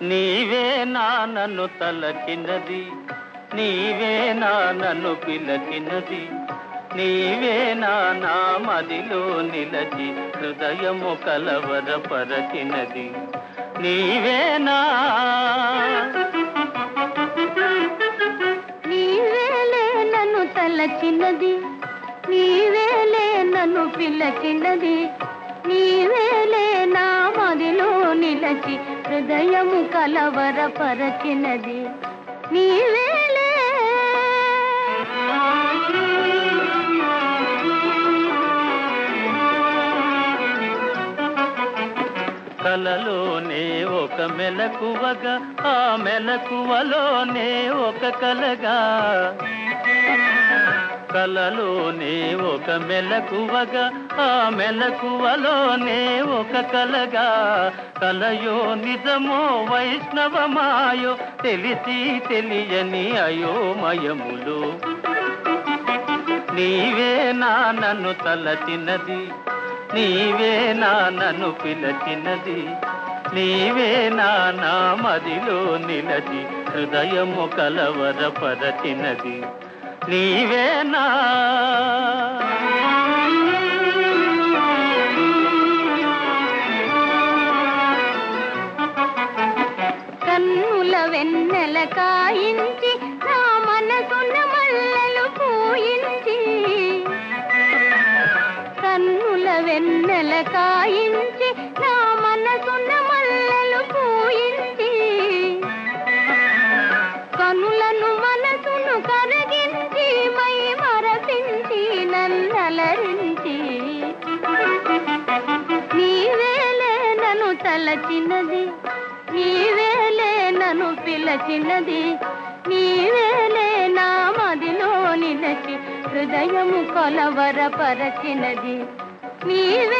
నీవే నా నన్ను తలచినది నీవే నా నన్ను పిలచినది నీవే నా నా మదిలో నిలచి హృదయము కలవరపరచినది. నీవే నా నీవేలే నన్ను తలచినది నీవేలే నన్ను పిలచినది నీవేలే నిలచి హృదయము కలవరపరచినది నీవేలే కలలోనే ఒక మెలకువగా ఆ మెలకువలోనే ఒక కలగా. కలలోనే ఒక మెలకువగా ఆ మెలకువలోనే ఒక కలగా. కలయో నిజమో వైష్ణవమాయో తెలిసి తెలియని అయోమయములు. నీవే నా నన్ను తలచినది. నీవే నా నన్ను పిలచినది. నీవే నా నా మదిలో నిలచి హృదయము కలవరపరచినది. నీవే నా కన్నుల వెన్నెల కాయించి నా మనసున్న కాయించి నా మనసున్న మల్లెలు పూయించి కనులను మనసును కరగించి మై మరపించి నన్నలరించి నీవేలే నన్ను తలచినది నీవేలే నన్ను పిలచినది నీవేలే నా మదిలో నిలచి హృదయము కొలవరపరచినది. నీవే